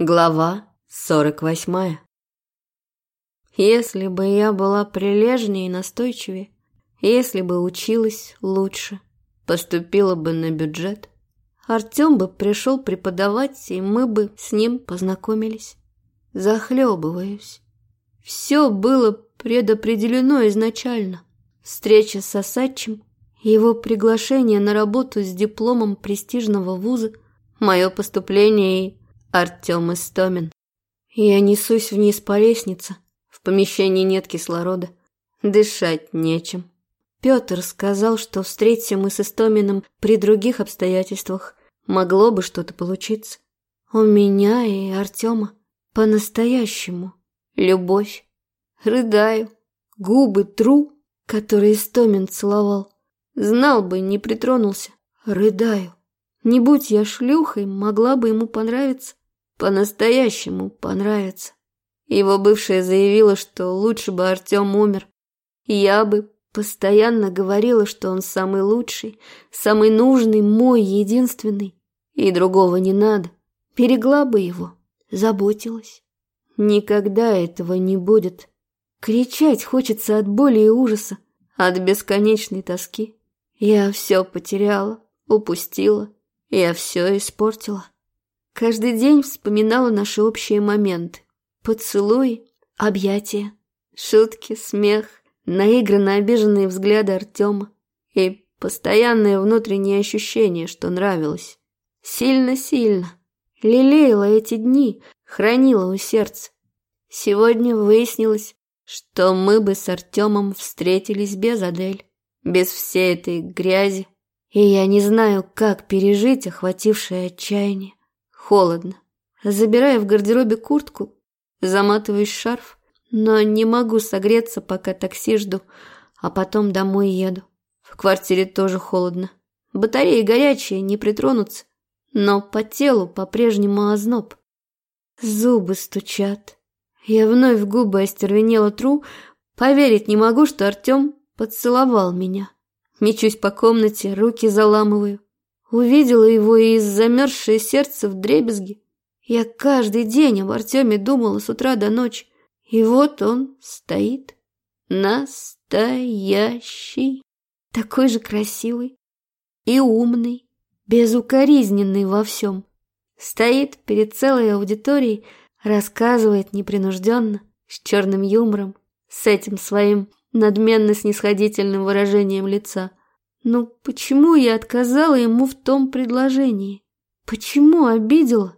Глава сорок восьмая. Если бы я была прилежнее и настойчивее, если бы училась лучше, поступила бы на бюджет, Артем бы пришел преподавать, и мы бы с ним познакомились. Захлебываюсь. Все было предопределено изначально. Встреча с Осадчим, его приглашение на работу с дипломом престижного вуза, мое поступление и Артем Истомин. Я несусь вниз по лестнице. В помещении нет кислорода. Дышать нечем. Петр сказал, что встретимся мы с Истоминым при других обстоятельствах. Могло бы что-то получиться. У меня и Артема по-настоящему любовь. Рыдаю, губы тру, которые Истомин целовал. Знал бы, не притронулся. Рыдаю. Не будь я шлюхой, могла бы ему понравиться по-настоящему понравится. Его бывшая заявила, что лучше бы Артем умер. Я бы постоянно говорила, что он самый лучший, самый нужный, мой единственный, и другого не надо. Берегла бы его, заботилась. Никогда этого не будет. Кричать хочется от боли и ужаса, от бесконечной тоски. Я все потеряла, упустила, я все испортила. Каждый день вспоминала наши общие моменты. Поцелуй, объятия, шутки, смех, наигранно обиженные взгляды Артема и постоянное внутреннее ощущение, что нравилось. Сильно-сильно. Лелеяла эти дни, хранила у сердца. Сегодня выяснилось, что мы бы с Артемом встретились без Адель, без всей этой грязи, и я не знаю, как пережить охватившее отчаяние. Холодно. Забираю в гардеробе куртку, заматываюсь шарф, но не могу согреться, пока такси жду, а потом домой еду. В квартире тоже холодно. Батареи горячие, не притронутся, но по телу по-прежнему озноб. Зубы стучат. Я вновь в губы остервенела тру, поверить не могу, что Артем поцеловал меня. Мечусь по комнате, руки заламываю. Увидела его и замерзшее сердце в дребезги. Я каждый день об Артеме думала с утра до ночи. И вот он стоит. Настоящий. Такой же красивый и умный, безукоризненный во всем. Стоит перед целой аудиторией, рассказывает непринужденно, с черным юмором, с этим своим надменно-снисходительным выражением лица – но почему я отказала ему в том предложении? Почему обидела?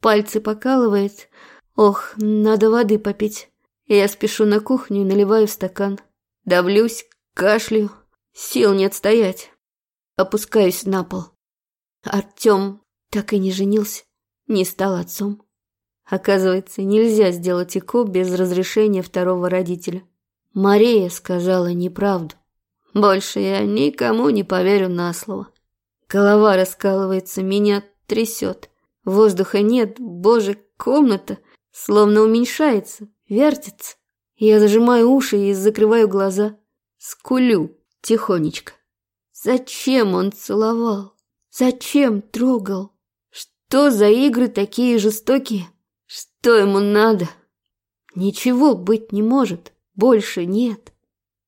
Пальцы покалывает. Ох, надо воды попить. Я спешу на кухню и наливаю стакан. Давлюсь, кашляю. Сил нет стоять. Опускаюсь на пол. Артем так и не женился, не стал отцом. Оказывается, нельзя сделать ЭКО без разрешения второго родителя. Мария сказала неправду. Больше я никому не поверю на слово. Голова раскалывается, меня трясет. Воздуха нет, боже, комната словно уменьшается, вертится. Я зажимаю уши и закрываю глаза. Скулю тихонечко. Зачем он целовал? Зачем трогал? Что за игры такие жестокие? Что ему надо? Ничего быть не может, больше нет.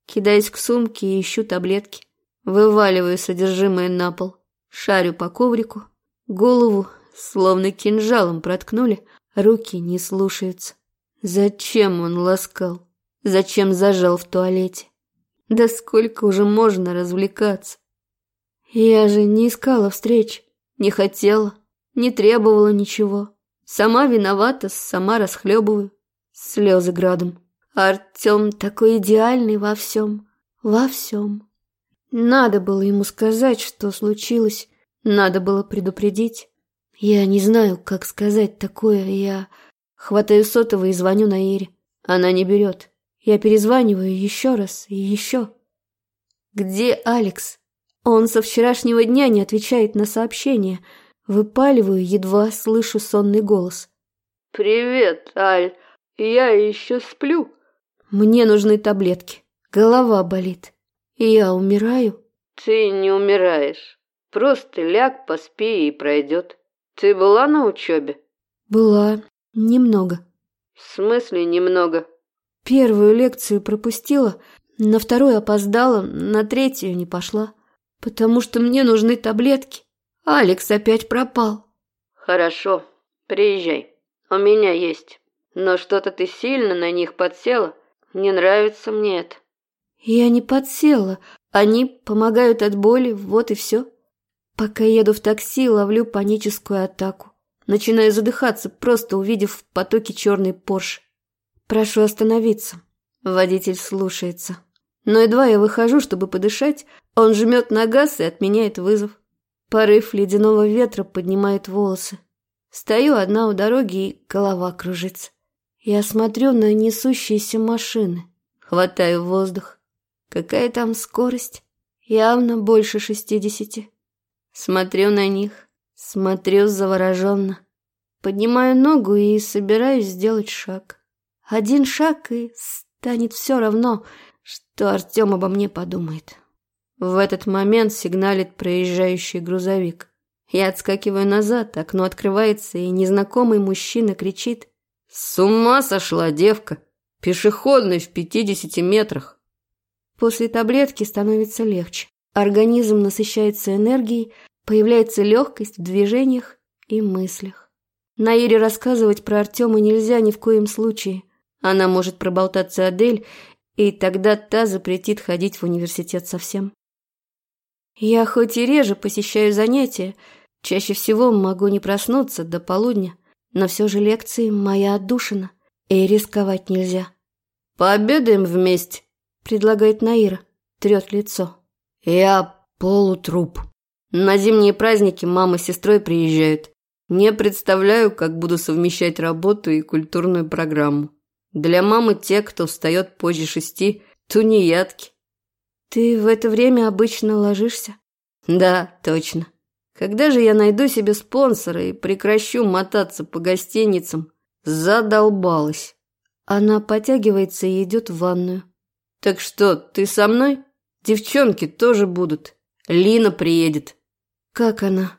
Кидаюсь к сумке и ищу таблетки. Вываливаю содержимое на пол. Шарю по коврику. Голову словно кинжалом проткнули. Руки не слушаются. Зачем он ласкал? Зачем зажал в туалете? Да сколько уже можно развлекаться? Я же не искала встреч, не хотела, не требовала ничего. Сама виновата, сама расхлебываю. Слезы градом. Артем такой идеальный во всем, во всем. Надо было ему сказать, что случилось, надо было предупредить. Я не знаю, как сказать такое, я хватаю сотовый и звоню на Ире. Она не берет. Я перезваниваю еще раз и еще. Где Алекс? Он со вчерашнего дня не отвечает на сообщения. Выпаливаю, едва слышу сонный голос. «Привет, Аль. Я еще сплю». Мне нужны таблетки. Голова болит. И я умираю. Ты не умираешь. Просто ляг, поспи и пройдет. Ты была на учебе? Была. Немного. В смысле немного? Первую лекцию пропустила, на вторую опоздала, на третью не пошла. Потому что мне нужны таблетки. Алекс опять пропал. Хорошо, приезжай. У меня есть. Но что-то ты сильно на них подсела. Не нравится мне это. Я не подсела. Они помогают от боли, вот и все. Пока еду в такси, ловлю паническую атаку. Начинаю задыхаться, просто увидев в потоке черный Порш. Прошу остановиться. Водитель слушается. Но едва я выхожу, чтобы подышать, он жмет на газ и отменяет вызов. Порыв ледяного ветра поднимает волосы. Стою одна у дороги, и голова кружится. Я смотрю на несущиеся машины. Хватаю воздух. Какая там скорость? Явно больше шестидесяти. Смотрю на них, смотрю завороженно. Поднимаю ногу и собираюсь сделать шаг. Один шаг, и станет все равно, что Артем обо мне подумает. В этот момент сигналит проезжающий грузовик. Я отскакиваю назад, окно открывается, и незнакомый мужчина кричит. «С ума сошла девка! Пешеходный в пятидесяти метрах!» После таблетки становится легче. Организм насыщается энергией, появляется легкость в движениях и мыслях. Наире рассказывать про Артема нельзя ни в коем случае. Она может проболтаться Адель, и тогда та запретит ходить в университет совсем. Я хоть и реже посещаю занятия, чаще всего могу не проснуться до полудня, но все же лекции моя отдушина, и рисковать нельзя. «Пообедаем вместе», — предлагает Наира, трет лицо. «Я полутруп. На зимние праздники мама с сестрой приезжают. Не представляю, как буду совмещать работу и культурную программу. Для мамы те, кто встает позже шести, тунеядки. Ты в это время обычно ложишься? Да, точно. Когда же я найду себе спонсора и прекращу мотаться по гостиницам? Задолбалась. Она потягивается и идет в ванную. Так что, ты со мной? Девчонки тоже будут. Лина приедет. Как она?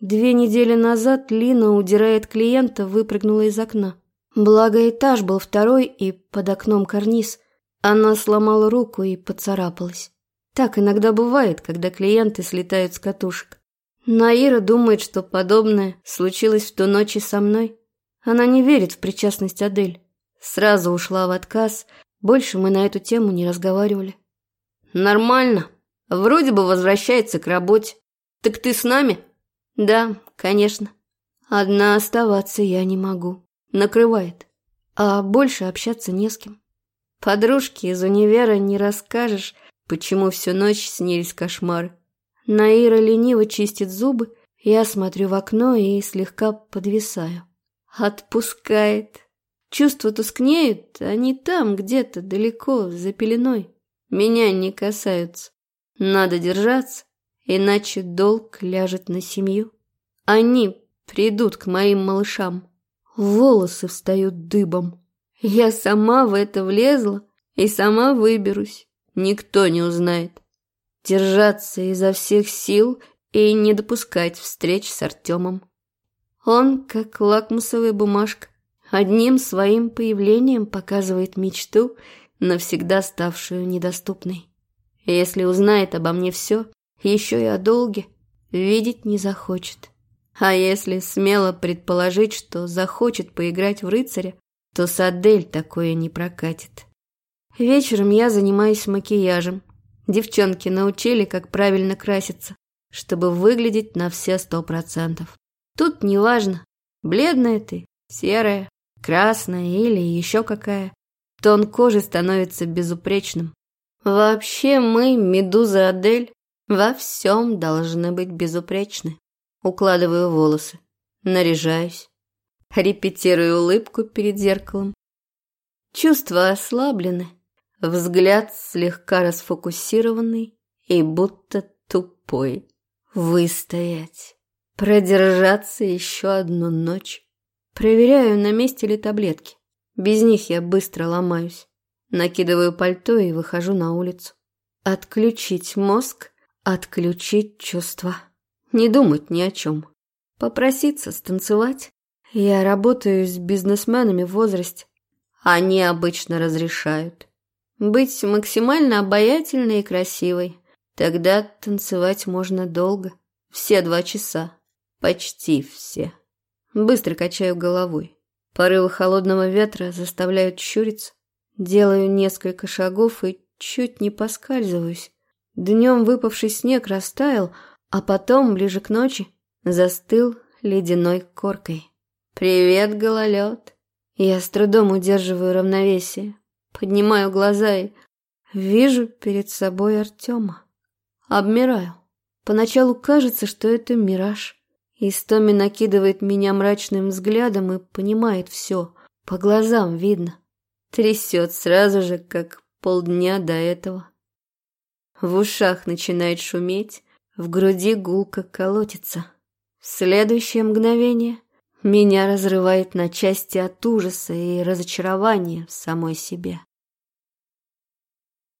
Две недели назад Лина, удирает клиента, выпрыгнула из окна. Благо этаж был второй и под окном карниз. Она сломала руку и поцарапалась. Так иногда бывает, когда клиенты слетают с катушек. Наира думает, что подобное случилось в ту ночь и со мной. Она не верит в причастность Адель. Сразу ушла в отказ, больше мы на эту тему не разговаривали. «Нормально. Вроде бы возвращается к работе. Так ты с нами?» «Да, конечно. Одна оставаться я не могу. Накрывает. А больше общаться не с кем. Подружке из универа не расскажешь, Почему всю ночь снились кошмары? Наира лениво чистит зубы, я смотрю в окно и слегка подвисаю. Отпускает. Чувства тускнеют, они там, где-то далеко, за пеленой. Меня не касаются. Надо держаться, иначе долг ляжет на семью. Они придут к моим малышам. Волосы встают дыбом. Я сама в это влезла и сама выберусь никто не узнает. Держаться изо всех сил и не допускать встреч с Артемом. Он, как лакмусовая бумажка, одним своим появлением показывает мечту, навсегда ставшую недоступной. Если узнает обо мне все, еще и о долге, видеть не захочет. А если смело предположить, что захочет поиграть в рыцаря, то с Адель такое не прокатит. Вечером я занимаюсь макияжем. Девчонки научили, как правильно краситься, чтобы выглядеть на все сто процентов. Тут неважно, бледная ты, серая, красная или еще какая. Тон кожи становится безупречным. Вообще мы, Медуза Адель, во всем должны быть безупречны. Укладываю волосы, наряжаюсь, репетирую улыбку перед зеркалом. Чувства ослаблены, Взгляд слегка расфокусированный и будто тупой. Выстоять. Продержаться еще одну ночь. Проверяю, на месте ли таблетки. Без них я быстро ломаюсь. Накидываю пальто и выхожу на улицу. Отключить мозг, отключить чувства. Не думать ни о чем. Попроситься станцевать. Я работаю с бизнесменами в возрасте. Они обычно разрешают. Быть максимально обаятельной и красивой. Тогда танцевать можно долго. Все два часа. Почти все. Быстро качаю головой. Порывы холодного ветра заставляют щуриться. Делаю несколько шагов и чуть не поскальзываюсь. Днем выпавший снег растаял, а потом, ближе к ночи, застыл ледяной коркой. «Привет, гололед!» Я с трудом удерживаю равновесие, поднимаю глаза и вижу перед собой Артема. Обмираю. Поначалу кажется, что это мираж. Истоми накидывает меня мрачным взглядом и понимает все. По глазам видно. Трясет сразу же, как полдня до этого. В ушах начинает шуметь, в груди гулко колотится. В следующее мгновение меня разрывает на части от ужаса и разочарования в самой себе.